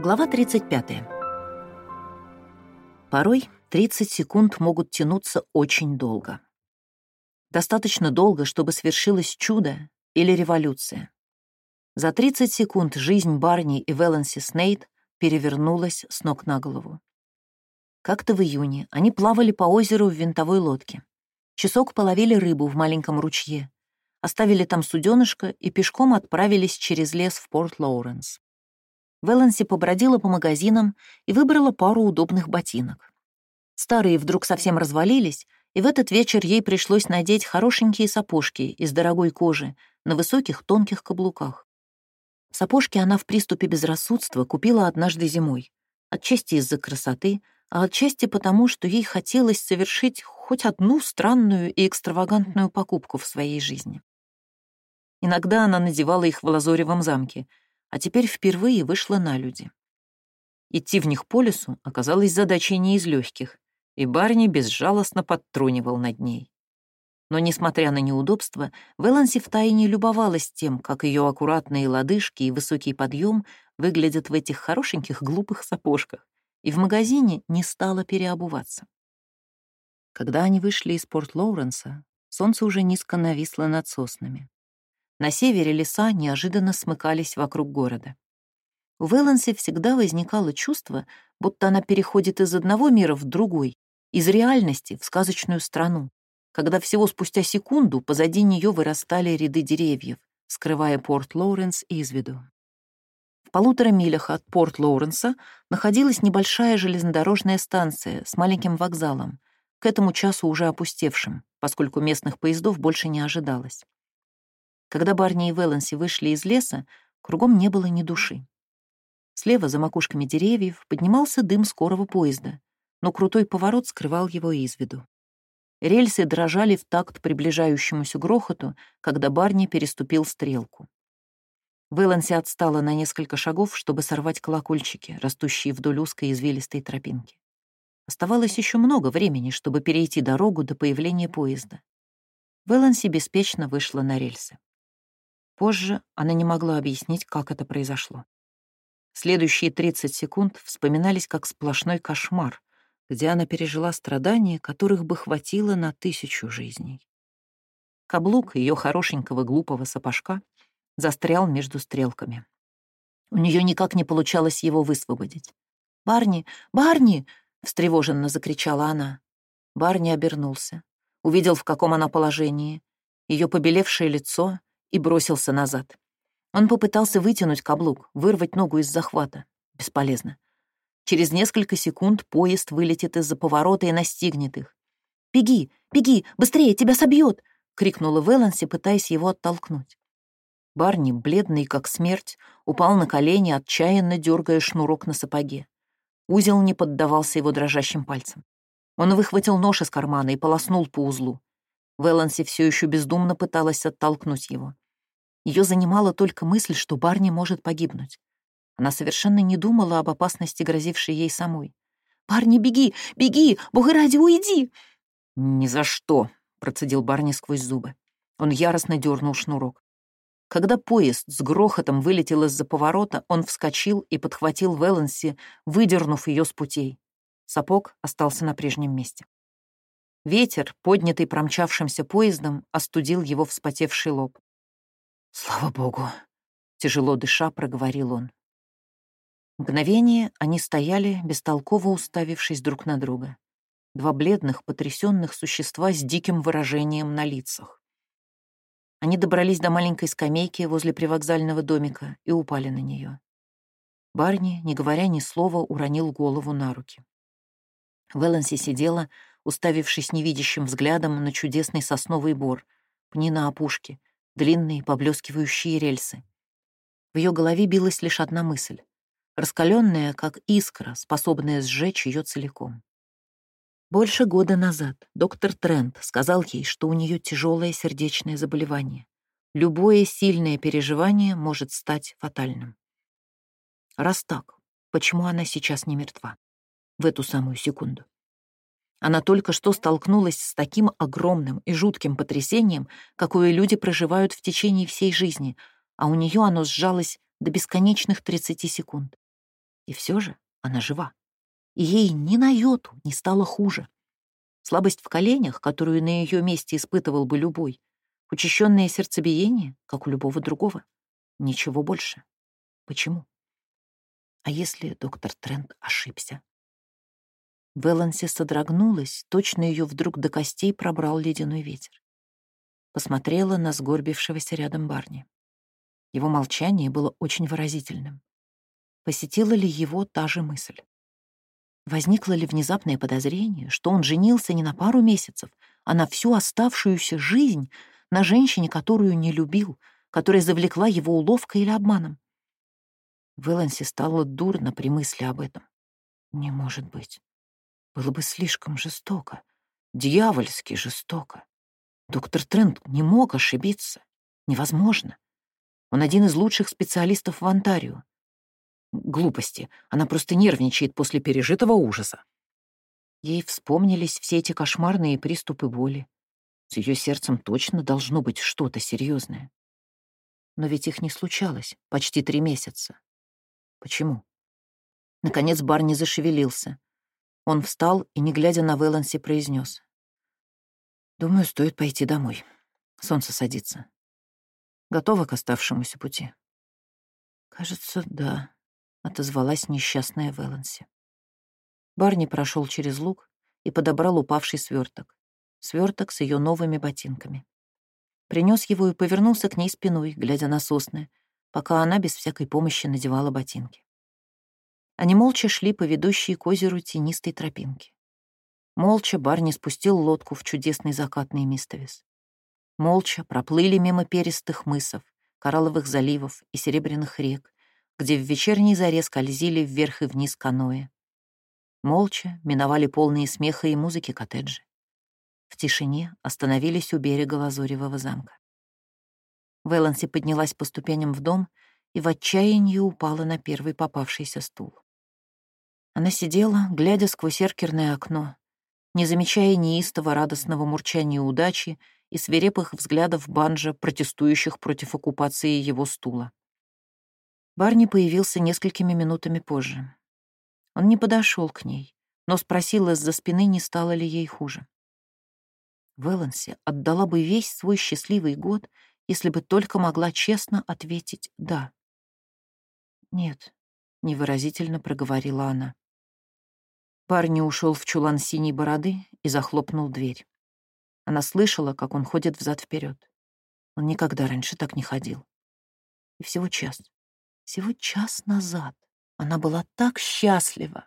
Глава 35. Порой 30 секунд могут тянуться очень долго. Достаточно долго, чтобы свершилось чудо или революция. За 30 секунд жизнь Барни и Веланси Снейд перевернулась с ног на голову. Как-то в июне они плавали по озеру в винтовой лодке. Часок половили рыбу в маленьком ручье, оставили там суденышко и пешком отправились через лес в Порт-Лоуренс. Веланси побродила по магазинам и выбрала пару удобных ботинок. Старые вдруг совсем развалились, и в этот вечер ей пришлось надеть хорошенькие сапожки из дорогой кожи на высоких тонких каблуках. Сапожки она в приступе безрассудства купила однажды зимой, отчасти из-за красоты, а отчасти потому, что ей хотелось совершить хоть одну странную и экстравагантную покупку в своей жизни. Иногда она надевала их в Лазоревом замке, а теперь впервые вышла на люди. Идти в них по лесу оказалось задачей не из легких, и Барни безжалостно подтрунивал над ней. Но, несмотря на неудобства, Веланси втайне любовалась тем, как ее аккуратные лодыжки и высокий подъем выглядят в этих хорошеньких глупых сапожках, и в магазине не стала переобуваться. Когда они вышли из Порт-Лоуренса, солнце уже низко нависло над соснами. На севере леса неожиданно смыкались вокруг города. У Вэланси всегда возникало чувство, будто она переходит из одного мира в другой, из реальности в сказочную страну, когда всего спустя секунду позади нее вырастали ряды деревьев, скрывая Порт Лоуренс из виду. В полутора милях от Порт Лоуренса находилась небольшая железнодорожная станция с маленьким вокзалом, к этому часу уже опустевшим, поскольку местных поездов больше не ожидалось. Когда Барни и Веланси вышли из леса, кругом не было ни души. Слева, за макушками деревьев, поднимался дым скорого поезда, но крутой поворот скрывал его из виду. Рельсы дрожали в такт приближающемуся грохоту, когда Барни переступил стрелку. Вэланси отстала на несколько шагов, чтобы сорвать колокольчики, растущие вдоль узкой извилистой тропинки. Оставалось еще много времени, чтобы перейти дорогу до появления поезда. Вэланси беспечно вышла на рельсы. Позже она не могла объяснить, как это произошло. Следующие 30 секунд вспоминались как сплошной кошмар, где она пережила страдания, которых бы хватило на тысячу жизней. Каблук ее хорошенького глупого сапожка застрял между стрелками. У нее никак не получалось его высвободить. «Барни! Барни!» — встревоженно закричала она. Барни обернулся, увидел, в каком она положении. Ее побелевшее лицо, и бросился назад. Он попытался вытянуть каблук, вырвать ногу из захвата. Бесполезно. Через несколько секунд поезд вылетит из-за поворота и настигнет их. «Беги, беги, быстрее, тебя собьет!» — крикнула Вэланси, пытаясь его оттолкнуть. Барни, бледный как смерть, упал на колени, отчаянно дергая шнурок на сапоге. Узел не поддавался его дрожащим пальцам. Он выхватил нож из кармана и полоснул по узлу. Веланси все еще бездумно пыталась оттолкнуть его. Ее занимала только мысль, что Барни может погибнуть. Она совершенно не думала об опасности, грозившей ей самой. «Барни, беги! Беги! Бога ради, уйди!» «Ни за что!» — процедил Барни сквозь зубы. Он яростно дернул шнурок. Когда поезд с грохотом вылетел из-за поворота, он вскочил и подхватил Веланси, выдернув ее с путей. Сапог остался на прежнем месте. Ветер, поднятый промчавшимся поездом, остудил его вспотевший лоб. «Слава богу!» — тяжело дыша проговорил он. Мгновение они стояли, бестолково уставившись друг на друга. Два бледных, потрясенных существа с диким выражением на лицах. Они добрались до маленькой скамейки возле привокзального домика и упали на нее. Барни, не говоря ни слова, уронил голову на руки. Веланси сидела, уставившись невидящим взглядом на чудесный сосновый бор, пни на опушке, длинные поблескивающие рельсы. В ее голове билась лишь одна мысль, раскаленная, как искра, способная сжечь ее целиком. Больше года назад доктор Трент сказал ей, что у нее тяжелое сердечное заболевание. Любое сильное переживание может стать фатальным. Раз так, почему она сейчас не мертва? В эту самую секунду. Она только что столкнулась с таким огромным и жутким потрясением, какое люди проживают в течение всей жизни, а у нее оно сжалось до бесконечных 30 секунд. И все же она жива. И ей ни на йоту не стало хуже. Слабость в коленях, которую на ее месте испытывал бы любой, учащенное сердцебиение, как у любого другого. Ничего больше. Почему? А если доктор Трент ошибся? Веланси содрогнулась, точно ее вдруг до костей пробрал ледяной ветер. Посмотрела на сгорбившегося рядом Барни. Его молчание было очень выразительным. Посетила ли его та же мысль? Возникло ли внезапное подозрение, что он женился не на пару месяцев, а на всю оставшуюся жизнь на женщине, которую не любил, которая завлекла его уловкой или обманом? Вэланси стало дурно при мысли об этом. Не может быть. Было бы слишком жестоко. Дьявольски жестоко. Доктор Трент не мог ошибиться. Невозможно. Он один из лучших специалистов в Онтарио. Глупости. Она просто нервничает после пережитого ужаса. Ей вспомнились все эти кошмарные приступы боли. С ее сердцем точно должно быть что-то серьезное. Но ведь их не случалось почти три месяца. Почему? Наконец Барни зашевелился. Он встал и, не глядя на Вэланси, произнес: «Думаю, стоит пойти домой. Солнце садится. Готова к оставшемуся пути?» «Кажется, да», — отозвалась несчастная Вэланси. Барни прошел через луг и подобрал упавший сверток. Сверток с ее новыми ботинками. Принес его и повернулся к ней спиной, глядя на сосны, пока она без всякой помощи надевала ботинки. Они молча шли по ведущей к озеру тенистой тропинке. Молча Барни спустил лодку в чудесный закатный мистовис. Молча проплыли мимо перистых мысов, коралловых заливов и серебряных рек, где в вечерней заре скользили вверх и вниз каноэ. Молча миновали полные смеха и музыки коттеджи. В тишине остановились у берега Лазоревого замка. Вэланси поднялась по ступеням в дом и в отчаянии упала на первый попавшийся стул. Она сидела, глядя сквозь эркерное окно, не замечая неистово радостного мурчания удачи и свирепых взглядов банджа, протестующих против оккупации его стула. Барни появился несколькими минутами позже. Он не подошел к ней, но спросил из-за спины, не стало ли ей хуже. Вэланси отдала бы весь свой счастливый год, если бы только могла честно ответить «да». «Нет», — невыразительно проговорила она. Барни ушел в чулан синей бороды и захлопнул дверь. Она слышала, как он ходит взад вперед. Он никогда раньше так не ходил. И всего час, всего час назад она была так счастлива,